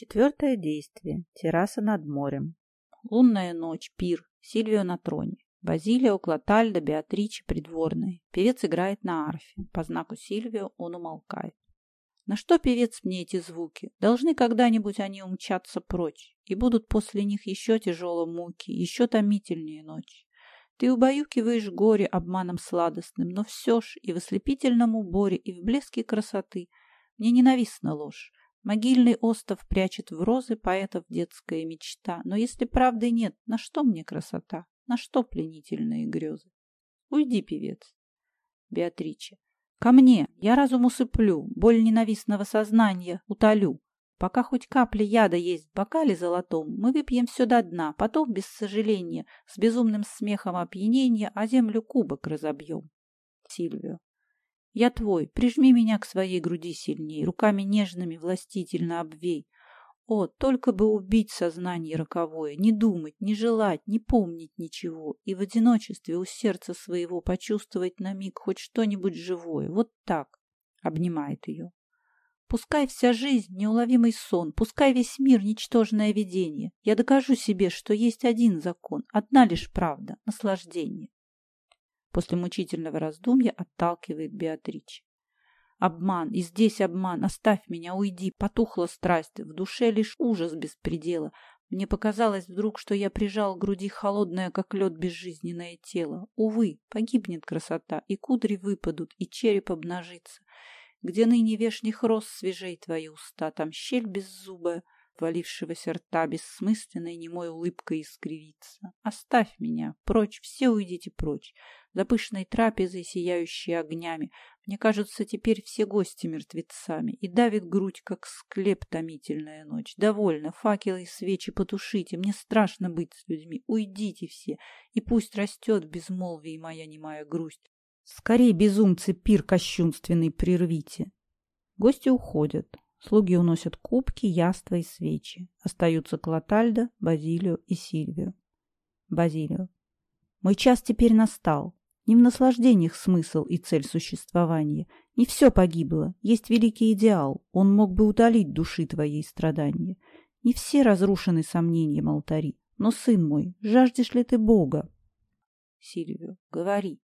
Четвертое действие. Терраса над морем. Лунная ночь, пир, Сильвио на троне. Базилио, Клотальда, Беатриче придворные. Певец играет на арфе. По знаку Сильвио он умолкает. На что певец мне эти звуки? Должны когда-нибудь они умчаться прочь, и будут после них еще тяжелые муки, еще томительнее ночи. Ты убаюкиваешь горе обманом сладостным, но все ж и в ослепительном уборе, и в блеске красоты мне ненавистна ложь. Могильный остов прячет в розы поэтов детская мечта. Но если правды нет, на что мне красота? На что пленительные грезы? Уйди, певец. Беатриче. Ко мне. Я разум усыплю, боль ненавистного сознания утолю. Пока хоть капля яда есть в бокале золотом, мы выпьем все до дна, потом, без сожаления, с безумным смехом опьянения, а землю кубок разобьем. Сильвио. Я твой, прижми меня к своей груди сильней, руками нежными властительно обвей. О, только бы убить сознание роковое, не думать, не желать, не помнить ничего, и в одиночестве у сердца своего почувствовать на миг хоть что-нибудь живое, вот так, обнимает ее. Пускай вся жизнь — неуловимый сон, пускай весь мир — ничтожное видение. Я докажу себе, что есть один закон, одна лишь правда — наслаждение. После мучительного раздумья отталкивает Беатрич. Обман, и здесь обман, оставь меня, уйди, потухла страсть, в душе лишь ужас без предела. Мне показалось вдруг, что я прижал к груди холодное, как лед, безжизненное тело. Увы, погибнет красота, и кудри выпадут, и череп обнажится. Где ныне вешних роз свежей твои уста, там щель беззубая, валившегося рта бессмысленной немой улыбкой искривится. Оставь меня, прочь, все уйдите прочь за пышной трапезой, сияющей огнями. Мне кажутся теперь все гости мертвецами, и давит грудь, как склеп томительная ночь. Довольно, факелы и свечи потушите, мне страшно быть с людьми. Уйдите все, и пусть растет в безмолвии моя немая грусть. Скорей, безумцы, пир кощунственный прервите. Гости уходят. Слуги уносят кубки, яства и свечи. Остаются Клотальда, Базилио и Сильвио. Базилио. Мой час теперь настал. Не в наслаждениях смысл и цель существования. Не все погибло. Есть великий идеал. Он мог бы утолить души твоей страдания. Не все разрушены сомнением алтари. Но, сын мой, жаждешь ли ты Бога? Сильвио, говори.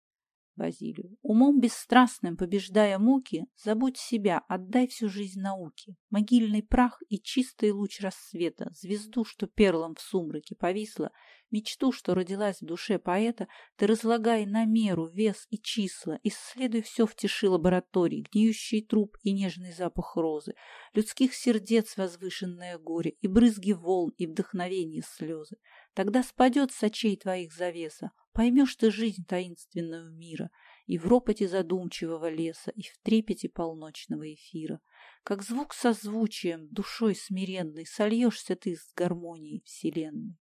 Базилию. Умом бесстрастным, побеждая муки, забудь себя, отдай всю жизнь науке. Могильный прах и чистый луч рассвета, звезду, что перлом в сумраке повисла, мечту, что родилась в душе поэта, ты разлагай на меру, вес и числа, исследуй все в тиши лабораторий, гниющий труп и нежный запах розы, людских сердец возвышенное горе, и брызги волн, и вдохновение слезы. Тогда спадет с очей твоих завеса, Поймешь ты жизнь таинственного мира и в ропоте задумчивого леса, и в трепете полночного эфира. Как звук созвучием, душой смиренной, сольешься ты с гармонией вселенной.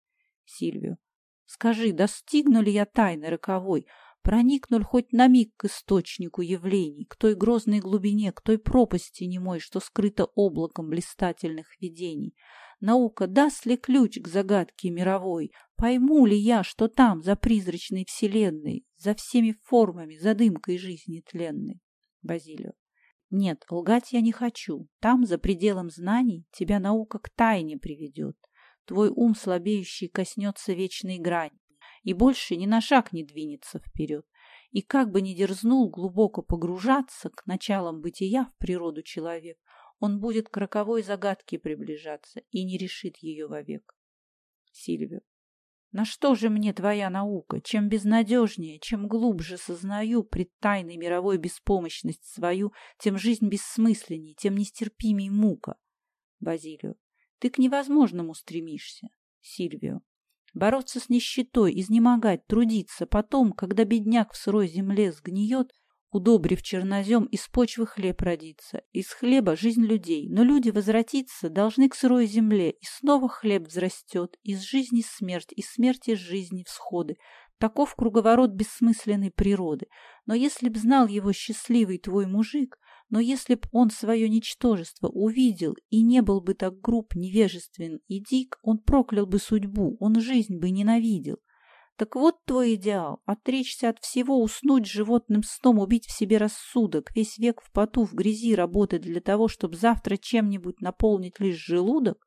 Сильвио, скажи, достигну ли я тайны роковой, проникну ли хоть на миг к источнику явлений, к той грозной глубине, к той пропасти немой, что скрыта облаком блистательных видений, Наука даст ли ключ к загадке мировой? Пойму ли я, что там, за призрачной вселенной, за всеми формами, за дымкой жизни тленной? Базилио. Нет, лгать я не хочу. Там, за пределом знаний, тебя наука к тайне приведет. Твой ум слабеющий коснется вечной грани и больше ни на шаг не двинется вперед. И как бы ни дерзнул глубоко погружаться к началам бытия в природу человек, он будет к роковой загадке приближаться и не решит ее вовек. Сильвио. На что же мне твоя наука? Чем безнадежнее, чем глубже сознаю пред тайной мировой беспомощность свою, тем жизнь бессмысленней, тем нестерпимей мука. Базилио. Ты к невозможному стремишься. Сильвио. Бороться с нищетой, изнемогать, трудиться. Потом, когда бедняк в сырой земле сгниет, Удобрив чернозем, из почвы хлеб родится, из хлеба жизнь людей, но люди возвратиться должны к сырой земле, и снова хлеб взрастет, из жизни смерть, из смерти жизни всходы. Таков круговорот бессмысленной природы. Но если б знал его счастливый твой мужик, но если б он свое ничтожество увидел и не был бы так груб, невежествен и дик, он проклял бы судьбу, он жизнь бы ненавидел. Так вот твой идеал — отречься от всего, уснуть животным сном, убить в себе рассудок, весь век в поту, в грязи работать для того, чтобы завтра чем-нибудь наполнить лишь желудок?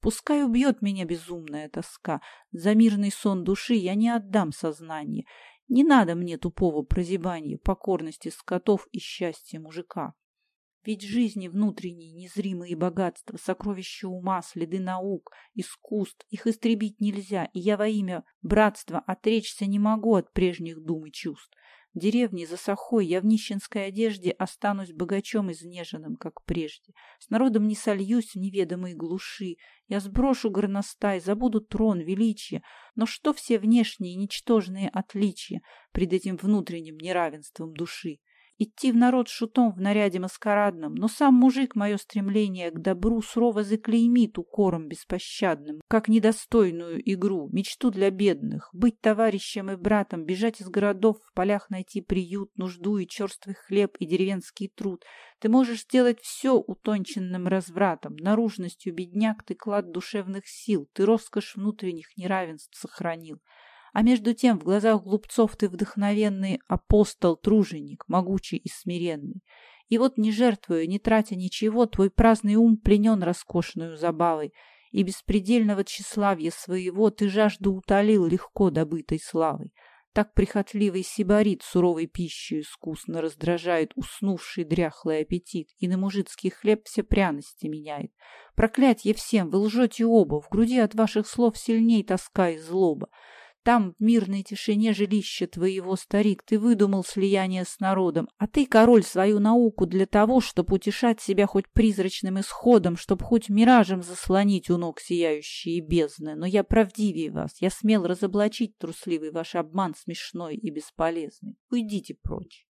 Пускай убьет меня безумная тоска. За мирный сон души я не отдам сознание. Не надо мне тупого прозябания, покорности скотов и счастья мужика. Ведь жизни внутренние, незримые богатства, сокровища ума, следы наук, искусств, их истребить нельзя, и я во имя братства отречься не могу от прежних дум и чувств. В деревне за Сахой я в нищенской одежде останусь богачом изнеженным, как прежде. С народом не сольюсь в неведомые глуши. Я сброшу горностай, забуду трон, величие. Но что все внешние ничтожные отличия пред этим внутренним неравенством души? Идти в народ шутом в наряде маскарадном, но сам мужик мое стремление к добру сурово заклеймит укором беспощадным, как недостойную игру, мечту для бедных, быть товарищем и братом, бежать из городов, в полях найти приют, нужду и черствый хлеб и деревенский труд. Ты можешь сделать все утонченным развратом, наружностью бедняк ты клад душевных сил, ты роскошь внутренних неравенств сохранил. А между тем в глазах глупцов ты вдохновенный апостол-труженик, могучий и смиренный. И вот не жертвуя, не тратя ничего, твой праздный ум пленен роскошную забавой, и беспредельного тщеславья своего ты жажду утолил легко добытой славой. Так прихотливый сибарит суровой пищей искусно раздражает уснувший дряхлый аппетит и на мужицкий хлеб все пряности меняет. Проклятье всем, вы лжете оба, в груди от ваших слов сильней тоска и злоба. Там, в мирной тишине жилища твоего, старик, ты выдумал слияние с народом, а ты, король, свою науку для того, чтобы утешать себя хоть призрачным исходом, чтоб хоть миражем заслонить у ног сияющие бездны. Но я правдивее вас, я смел разоблачить трусливый ваш обман смешной и бесполезный. Уйдите прочь.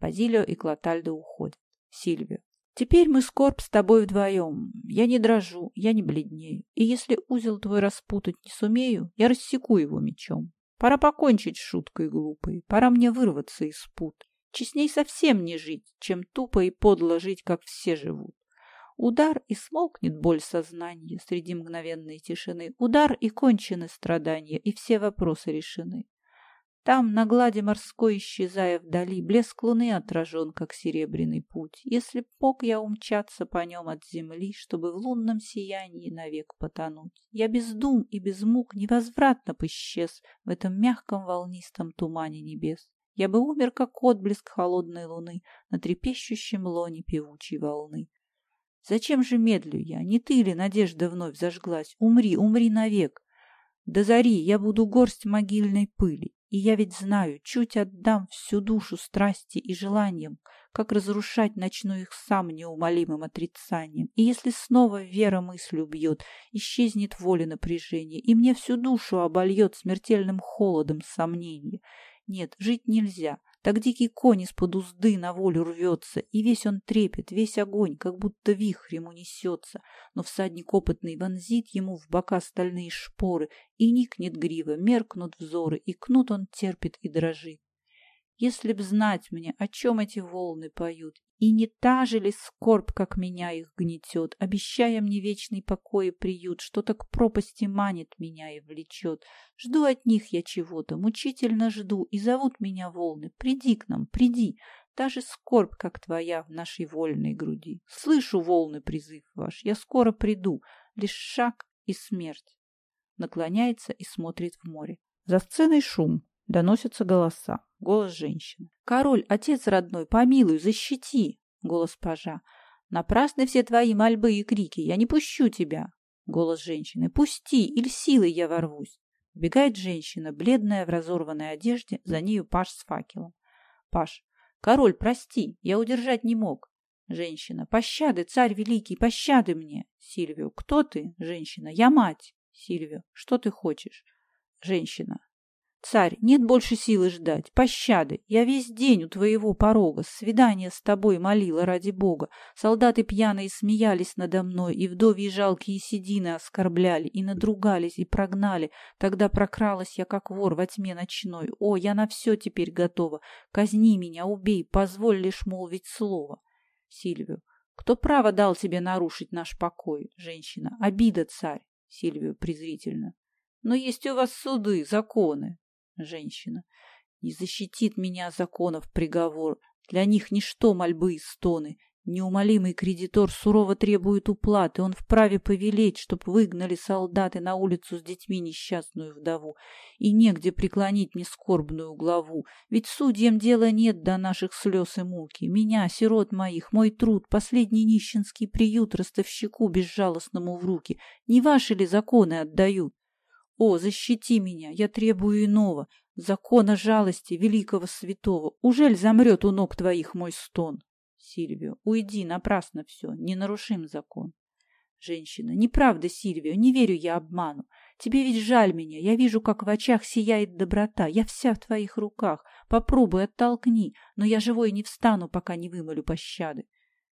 Базилио и Клотальда уходят. Сильвио. Теперь мы скорбь с тобой вдвоем. Я не дрожу, я не бледнею. И если узел твой распутать не сумею, я рассеку его мечом. Пора покончить с шуткой глупой, пора мне вырваться из пут. Честней совсем не жить, чем тупо и подло жить, как все живут. Удар и смолкнет боль сознания среди мгновенной тишины. Удар и кончены страдания, и все вопросы решены. Там, на глади морской, исчезая вдали, блеск луны отражен, как серебряный путь. Если б мог я умчаться по нем от земли, чтобы в лунном сиянии навек потонуть, я без дум и без мук невозвратно бы исчез в этом мягком волнистом тумане небес. Я бы умер, как отблеск холодной луны на трепещущем лоне певучей волны. Зачем же медлю я? Не ты ли надежда вновь зажглась? Умри, умри навек. До зари я буду горсть могильной пыли, и я ведь знаю, чуть отдам всю душу страсти и желаниям, как разрушать начну их сам неумолимым отрицанием. И если снова вера мысль убьет, исчезнет воля напряжения, и мне всю душу обольет смертельным холодом сомнения. Нет, жить нельзя, так дикий конь из-под узды на волю рвется, и весь он трепет, весь огонь, как будто вихрь ему несется. Но всадник опытный вонзит ему в бока стальные шпоры, и никнет грива, меркнут взоры, и кнут он терпит и дрожит. Если б знать мне, о чем эти волны поют, и не та же ли скорбь, как меня их гнетет, обещая мне вечный покой и приют, что-то к пропасти манит меня и влечет. Жду от них я чего-то, мучительно жду, и зовут меня волны. Приди к нам, приди, та же скорбь, как твоя в нашей вольной груди. Слышу волны призыв ваш, я скоро приду, лишь шаг и смерть. Наклоняется и смотрит в море. За сценой шум, Доносятся голоса. Голос женщины. «Король, отец родной, помилуй, защити!» Голос пажа. «Напрасны все твои мольбы и крики, я не пущу тебя!» Голос женщины. «Пусти, или силой я ворвусь!» Убегает женщина, бледная в разорванной одежде, за нею паж с факелом. Паж. «Король, прости, я удержать не мог!» Женщина. «Пощады, царь великий, пощады мне!» Сильвио. «Кто ты?» Женщина. «Я мать!» Сильвио. «Что ты хочешь?» Женщина. Царь, нет больше силы ждать, пощады. Я весь день у твоего порога, свидание с тобой молила ради Бога. Солдаты пьяные смеялись надо мной, и вдовьи жалкие седины оскорбляли, и надругались, и прогнали. Тогда прокралась я, как вор во тьме ночной. О, я на все теперь готова. Казни меня, убей, позволь лишь молвить слово. Сильвию. Кто право дал тебе нарушить наш покой? Женщина. Обида, царь. Сильвию презрительно. Но есть у вас суды, законы. Женщина. Не защитит меня законов приговор. Для них ничто мольбы и стоны. Неумолимый кредитор сурово требует уплаты. Он вправе повелеть, чтоб выгнали солдаты на улицу с детьми несчастную вдову. И негде преклонить мне скорбную главу. Ведь судьям дела нет до наших слез и муки. Меня, сирот моих, мой труд, последний нищенский приют ростовщику безжалостному в руки. Не ваши ли законы отдают? О, защити меня, я требую иного, закона жалости великого святого. Ужель замрет у ног твоих мой стон? Сильвио, уйди, напрасно все, не нарушим закон. Женщина, неправда, Сильвио, не верю я обману. Тебе ведь жаль меня, я вижу, как в очах сияет доброта. Я вся в твоих руках. Попробуй, оттолкни, но я живой не встану, пока не вымолю пощады.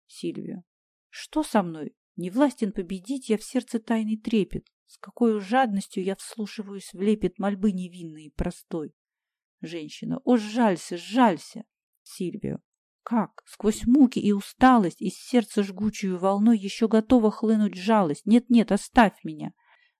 Сильвио, что со мной? Не властен победить, я в сердце тайный трепет. С какой жадностью я вслушиваюсь в лепет мольбы невинной и простой. Женщина, о, жалься, жалься. Сильвио, как? Сквозь муки и усталость из сердца жгучую волной еще готова хлынуть жалость. Нет-нет, оставь меня.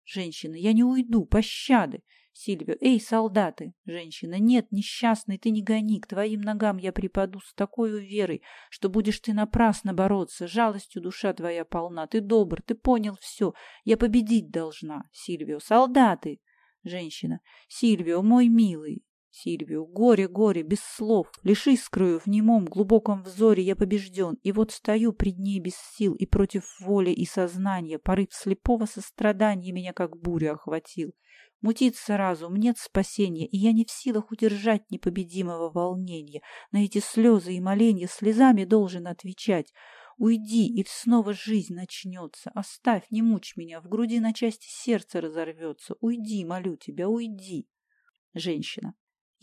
Женщина, я не уйду, пощады. Сильвио, эй, солдаты! Женщина, нет, несчастный, ты не гони, к твоим ногам я припаду с такой верой, что будешь ты напрасно бороться, жалостью душа твоя полна, ты добр, ты понял все, я победить должна. Сильвио, солдаты! Женщина, Сильвио, мой милый, Сильвию. Горе, горе, без слов. Лишь искрою в немом глубоком взоре я побежден, и вот стою пред ней без сил и против воли и сознания. Порыв слепого сострадания меня как буря охватил. Мутится разум, нет спасения, и я не в силах удержать непобедимого волнения. На эти слезы и моления слезами должен отвечать. Уйди, и снова жизнь начнется. Оставь, не мучь меня, в груди на части сердце разорвется. Уйди, молю тебя, уйди. Женщина.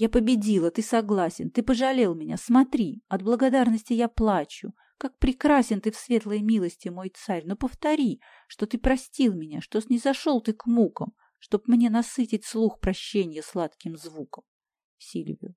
Я победила, ты согласен, ты пожалел меня, смотри, от благодарности я плачу. Как прекрасен ты в светлой милости, мой царь, но повтори, что ты простил меня, что снизошел ты к мукам, чтоб мне насытить слух прощения сладким звуком. Сильвию.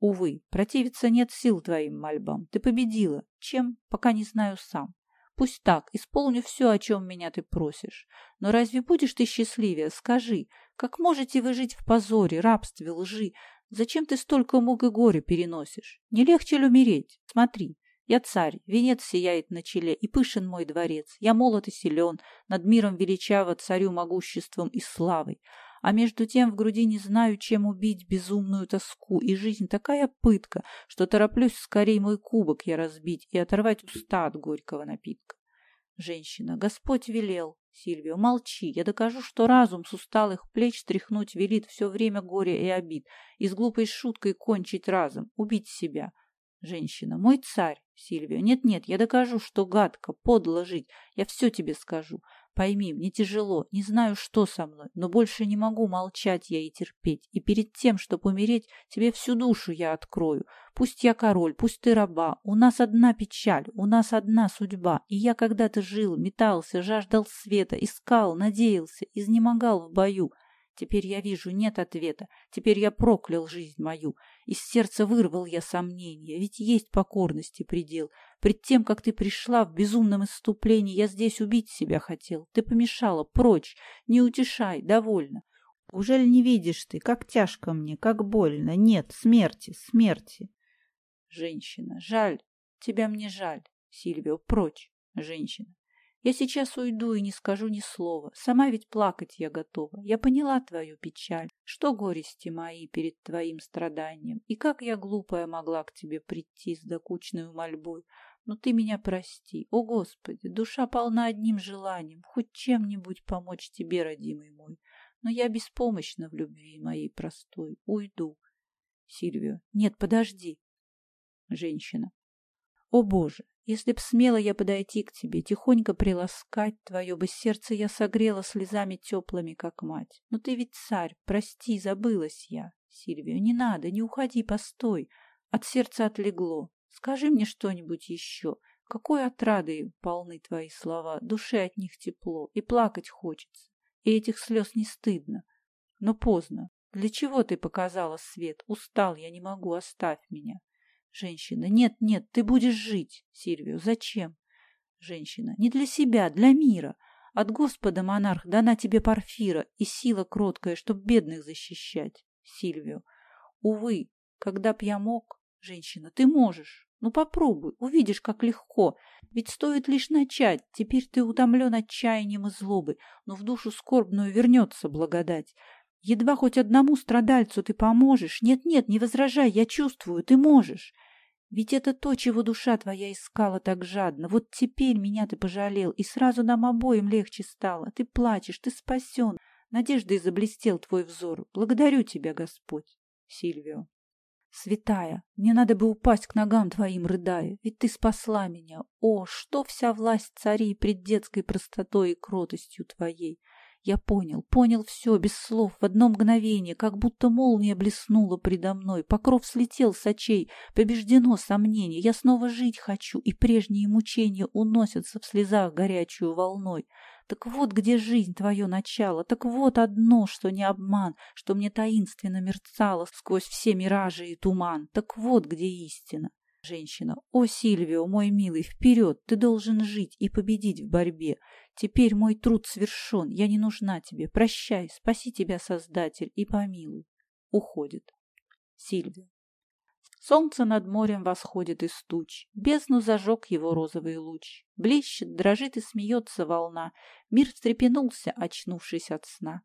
Увы, противиться нет сил твоим мольбам. Ты победила. Чем, пока не знаю сам. Пусть так, исполню все, о чем меня ты просишь. Но разве будешь ты счастливее? Скажи, как можете вы жить в позоре, рабстве, лжи, Зачем ты столько мук и горя переносишь? Не легче ли умереть? Смотри, я царь, венец сияет на челе, и пышен мой дворец. Я молод и силен, над миром величаво царю могуществом и славой. А между тем в груди не знаю, чем убить безумную тоску, и жизнь такая пытка, что тороплюсь скорей мой кубок я разбить и оторвать уста от горького напитка. Женщина, Господь велел. Сильвио, молчи, я докажу, что разум с усталых плеч стряхнуть велит все время горя и обид, и с глупой шуткой кончить разом, убить себя. Женщина, мой царь, Сильвио, нет-нет, я докажу, что гадко, подло жить, я все тебе скажу. Пойми, мне тяжело, не знаю, что со мной, но больше не могу молчать я и терпеть. И перед тем, чтобы умереть, тебе всю душу я открою. Пусть я король, пусть ты раба. У нас одна печаль, у нас одна судьба. И я когда-то жил, метался, жаждал света, искал, надеялся, изнемогал в бою. Теперь я вижу, нет ответа. Теперь я проклял жизнь мою. Из сердца вырвал я сомнения, ведь есть покорности предел. Пред тем, как ты пришла в безумном исступлении, я здесь убить себя хотел. Ты помешала, прочь, не утешай, довольно. Ужель не видишь ты, как тяжко мне, как больно? Нет, смерти, смерти. Женщина, жаль, тебя мне жаль. Сильвио, прочь. Женщина, я сейчас уйду и не скажу ни слова. Сама ведь плакать я готова. Я поняла твою печаль. Что горести мои перед твоим страданием? И как я глупая могла к тебе прийти с докучной мольбой? Но ты меня прости. О, Господи, душа полна одним желанием. Хоть чем-нибудь помочь тебе, родимый мой. Но я беспомощна в любви моей простой. Уйду. Сильвио. Нет, подожди. Женщина. О, Боже, если б смело я подойти к тебе, тихонько приласкать твое бы сердце я согрела слезами теплыми, как мать. Но ты ведь царь, прости, забылась я. Сильвию, не надо, не уходи, постой. От сердца отлегло. Скажи мне что-нибудь еще. Какой отрадой полны твои слова, душе от них тепло, и плакать хочется. И этих слез не стыдно. Но поздно. Для чего ты показала свет? Устал я, не могу, оставь меня. Женщина. Нет, нет, ты будешь жить. Сильвио. Зачем? Женщина. Не для себя, для мира. От Господа, монарх, дана тебе парфира и сила кроткая, чтоб бедных защищать. Сильвио. Увы, когда б я мог... Женщина. Ты можешь. Ну попробуй, увидишь, как легко. Ведь стоит лишь начать. Теперь ты утомлен отчаянием и злобой, но в душу скорбную вернется благодать. Едва хоть одному страдальцу ты поможешь. Нет-нет, не возражай, я чувствую, ты можешь. Ведь это то, чего душа твоя искала так жадно. Вот теперь меня ты пожалел, и сразу нам обоим легче стало. Ты плачешь, ты спасен. Надеждой заблестел твой взор. Благодарю тебя, Господь. Сильвио. Святая, мне надо бы упасть к ногам твоим, рыдая, ведь ты спасла меня. О, что вся власть царей пред детской простотой и кротостью твоей! Я понял, понял все, без слов, в одно мгновение, как будто молния блеснула предо мной, покров слетел с очей, побеждено сомнение, я снова жить хочу, и прежние мучения уносятся в слезах горячую волной. Так вот где жизнь твое начало, так вот одно, что не обман, что мне таинственно мерцало сквозь все миражи и туман, так вот где истина. Женщина. «О, Сильвио, мой милый, вперед! Ты должен жить и победить в борьбе. Теперь мой труд свершен, я не нужна тебе. Прощай, спаси тебя, Создатель, и помилуй». Уходит. Сильвио. Солнце над морем восходит из туч, Бездну зажег его розовый луч. Блещет, дрожит и смеется волна. Мир встрепенулся, очнувшись от сна.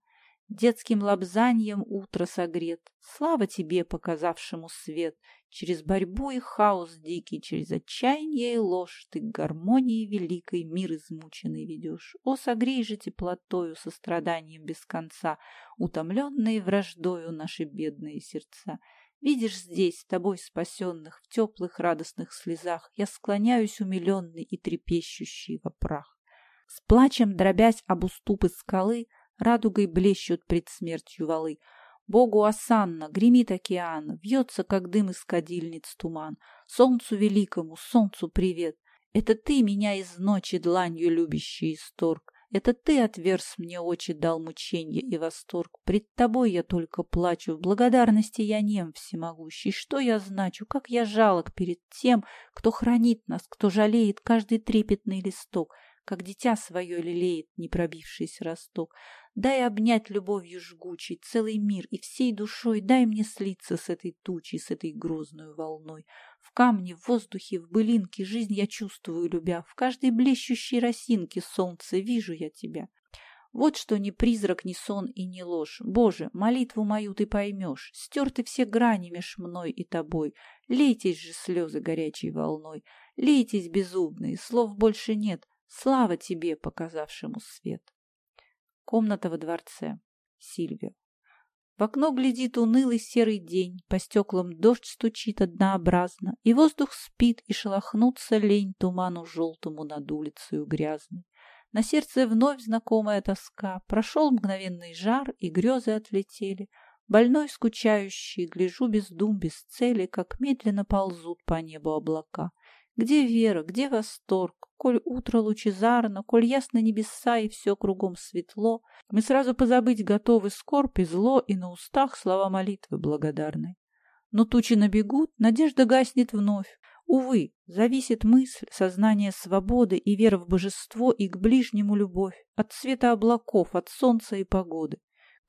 Детским лобзанием утро согрет. Слава тебе, показавшему свет. Через борьбу и хаос дикий, через отчаяние и ложь Ты к гармонии великой мир измученный ведешь. О, согрей же теплотою, состраданием без конца, Утомленные враждою наши бедные сердца. Видишь здесь, тобой спасенных, в теплых радостных слезах, Я склоняюсь умиленный и трепещущий во прах. С плачем дробясь об уступы скалы, Радугой блещут пред смертью валы. Богу осанна, гремит океан, Вьется, как дым из кадильниц туман. Солнцу великому, солнцу привет. Это ты меня из ночи дланью любящий исторг. Это ты отверз мне очи, дал мученье и восторг. Пред тобой я только плачу, в благодарности я нем всемогущий. Что я значу, как я жалок перед тем, кто хранит нас, кто жалеет каждый трепетный листок как дитя свое лелеет не пробившийся росток. Дай обнять любовью жгучей целый мир и всей душой дай мне слиться с этой тучей, с этой грозной волной. В камне, в воздухе, в былинке жизнь я чувствую, любя, в каждой блещущей росинке солнце вижу я тебя. Вот что ни призрак, ни сон и ни ложь. Боже, молитву мою ты поймешь. Стерты все грани меж мной и тобой. Лейтесь же слезы горячей волной. Лейтесь безумные, слов больше нет. Слава тебе, показавшему свет. Комната во дворце. Сильвия. В окно глядит унылый серый день, по стеклам дождь стучит однообразно, и воздух спит, и шелохнуться лень туману желтому над улицей грязной. На сердце вновь знакомая тоска, прошел мгновенный жар, и грезы отлетели. Больной, скучающий, гляжу без дум, без цели, как медленно ползут по небу облака. Где вера, где восторг? Коль утро лучезарно, коль ясно небеса и все кругом светло, мы сразу позабыть готовы скорбь и зло, и на устах слова молитвы благодарной. Но тучи набегут, надежда гаснет вновь. Увы, зависит мысль, сознание свободы и вера в божество и к ближнему любовь, от света облаков, от солнца и погоды.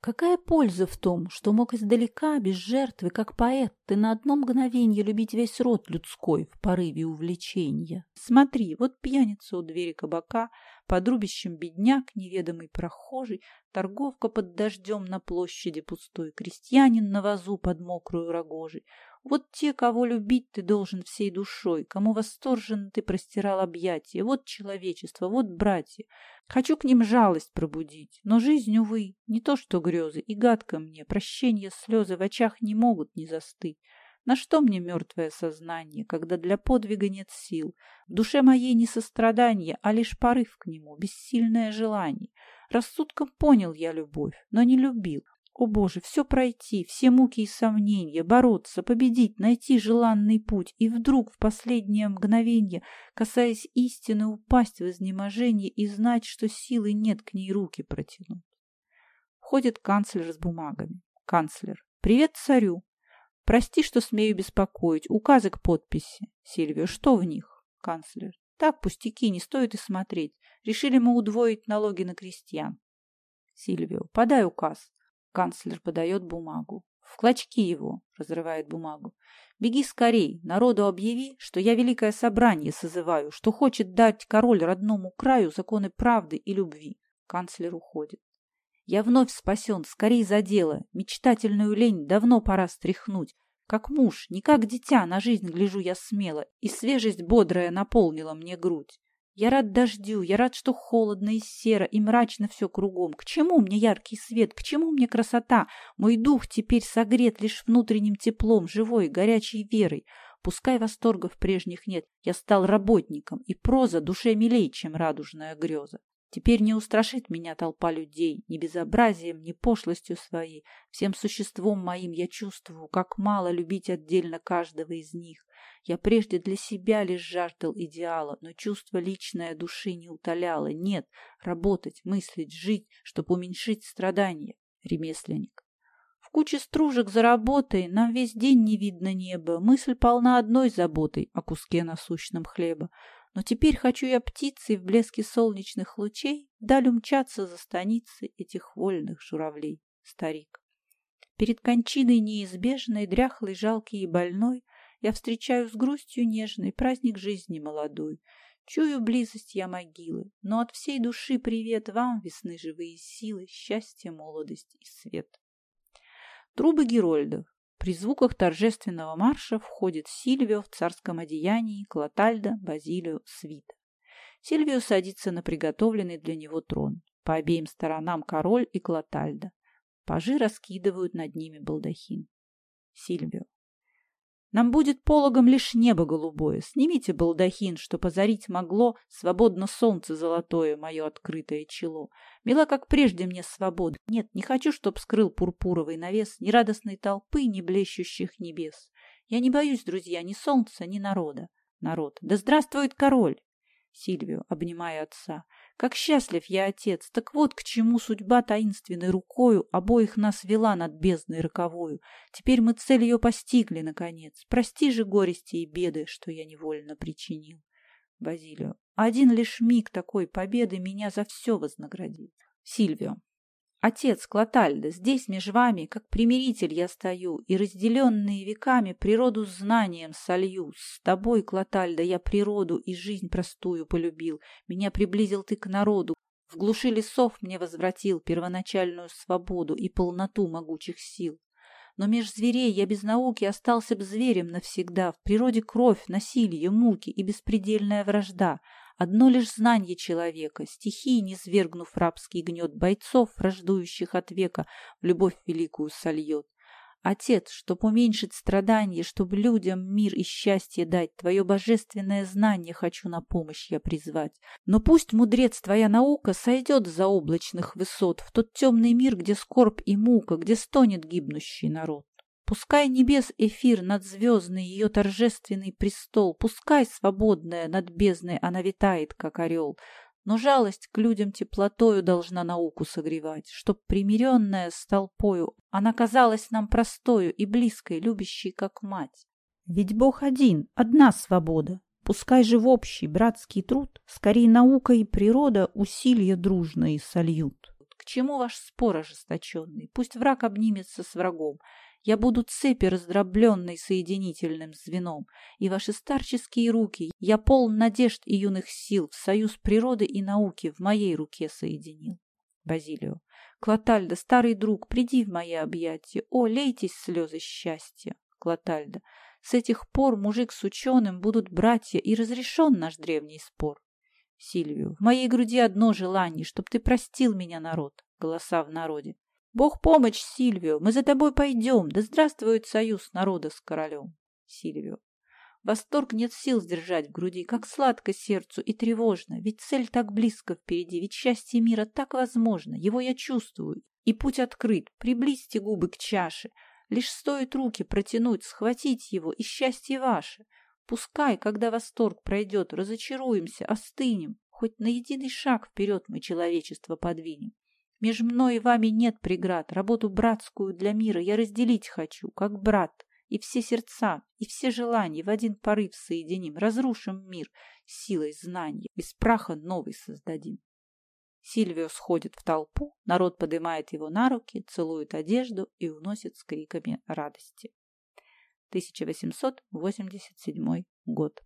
Какая польза в том, что мог издалека, без жертвы, как поэт, ты на одно мгновенье любить весь род людской в порыве увлечения? Смотри, вот пьяница у двери кабака, под рубищем бедняк, неведомый прохожий, торговка под дождем на площади пустой, крестьянин на вазу под мокрую рогожей. Вот те, кого любить ты должен всей душой, кому восторженно ты простирал объятия. Вот человечество, вот братья. Хочу к ним жалость пробудить, но жизнь, увы, не то что грезы, и гадко мне, прощения слезы в очах не могут не застыть. На что мне мертвое сознание, когда для подвига нет сил? В душе моей не сострадание, а лишь порыв к нему, бессильное желание. Рассудком понял я любовь, но не любил. О Боже, все пройти, все муки и сомнения, бороться, победить, найти желанный путь, и вдруг в последнее мгновение, касаясь истины, упасть в изнеможение и знать, что силы нет к ней руки протянуть. Входит канцлер с бумагами. Канцлер. Привет царю. Прости, что смею беспокоить. Указы к подписи. Сильвия, что в них? Канцлер. Так, пустяки, не стоит и смотреть. Решили мы удвоить налоги на крестьян. Сильвио, подай указ. Канцлер подает бумагу. В клочки его, разрывает бумагу. Беги скорей, народу объяви, что я великое собрание созываю, что хочет дать король родному краю законы правды и любви. Канцлер уходит. Я вновь спасен, скорей за дело. Мечтательную лень давно пора стряхнуть. Как муж, не как дитя, на жизнь гляжу я смело, и свежесть бодрая наполнила мне грудь. Я рад дождю, я рад, что холодно и серо, и мрачно все кругом. К чему мне яркий свет, к чему мне красота? Мой дух теперь согрет лишь внутренним теплом, живой, горячей верой. Пускай восторгов прежних нет, я стал работником, и проза душе милей, чем радужная греза. Теперь не устрашит меня толпа людей ни безобразием, ни пошлостью своей. Всем существом моим я чувствую, как мало любить отдельно каждого из них. Я прежде для себя лишь жаждал идеала, но чувство личное души не утоляло. Нет, работать, мыслить, жить, чтобы уменьшить страдания. Ремесленник. В куче стружек за работой нам весь день не видно неба. Мысль полна одной заботой о куске насущном хлеба. Но теперь хочу я птицей в блеске солнечных лучей вдаль умчаться за станицы этих вольных журавлей, старик. Перед кончиной неизбежной, дряхлый, жалкий и больной, я встречаю с грустью нежный праздник жизни молодой. Чую близость я могилы, но от всей души привет вам, весны живые силы, счастье, молодость и свет. Трубы Герольдов. При звуках торжественного марша входит Сильвио в царском одеянии, Клотальда, Базилио, свита. Сильвио садится на приготовленный для него трон. По обеим сторонам король и Клотальда. Пажи раскидывают над ними балдахин. Сильвио. Нам будет пологом лишь небо голубое. Снимите балдахин, что позарить могло свободно солнце золотое, мое открытое чело. Мила, как прежде мне свобода. Нет, не хочу, чтоб скрыл пурпуровый навес ни радостной толпы, ни блещущих небес. Я не боюсь, друзья, ни солнца, ни народа. Народ. Да здравствует король! Сильвио, обнимая отца. Как счастлив я, отец! Так вот к чему судьба таинственной рукою обоих нас вела над бездной роковою. Теперь мы цель ее постигли, наконец. Прости же горести и беды, что я невольно причинил. Базилио. Один лишь миг такой победы меня за все вознаградит. Сильвио. Отец Клотальда, здесь меж вами, как примиритель я стою, и разделенные веками природу знанием солью. С тобой, Клотальда, я природу и жизнь простую полюбил. Меня приблизил ты к народу, в глуши лесов мне возвратил первоначальную свободу и полноту могучих сил. Но меж зверей я без науки остался б зверем навсегда. В природе кровь, насилие, муки и беспредельная вражда. Одно лишь знание человека, стихии, низвергнув рабский гнет бойцов, враждующих от века, в любовь великую сольет. Отец, чтоб уменьшить страдания, чтоб людям мир и счастье дать, твое божественное знание хочу на помощь я призвать. Но пусть, мудрец, твоя наука сойдет за облачных высот в тот темный мир, где скорбь и мука, где стонет гибнущий народ. Пускай небес эфир надзвездный, ее торжественный престол, Пускай свободная над бездной она витает, как орел, Но жалость к людям теплотою должна науку согревать, Чтоб примиренная с толпою она казалась нам простою И близкой, любящей, как мать. Ведь Бог один, одна свобода, Пускай же в общий братский труд Скорей наука и природа усилия дружные сольют. К чему ваш спор ожесточенный? Пусть враг обнимется с врагом, я буду цепи раздробленной соединительным звеном, и ваши старческие руки я полн надежд и юных сил в союз природы и науки в моей руке соединил. Базилио. Клотальда, старый друг, приди в мои объятия. О, лейтесь слезы счастья. Клотальда. С этих пор мужик с ученым будут братья, и разрешен наш древний спор. Сильвию. В моей груди одно желание, чтоб ты простил меня, народ. Голоса в народе. Бог помощь, Сильвио, мы за тобой пойдем, да здравствует союз народа с королем. Сильвио. Восторг нет сил сдержать в груди, как сладко сердцу и тревожно, ведь цель так близко впереди, ведь счастье мира так возможно, его я чувствую, и путь открыт, приблизьте губы к чаше, лишь стоит руки протянуть, схватить его, и счастье ваше. Пускай, когда восторг пройдет, разочаруемся, остынем, хоть на единый шаг вперед мы человечество подвинем. Меж мной и вами нет преград. Работу братскую для мира я разделить хочу, как брат. И все сердца, и все желания в один порыв соединим. Разрушим мир силой знаний. Из праха новый создадим. Сильвио сходит в толпу, народ поднимает его на руки, целует одежду и уносит с криками радости. 1887 год.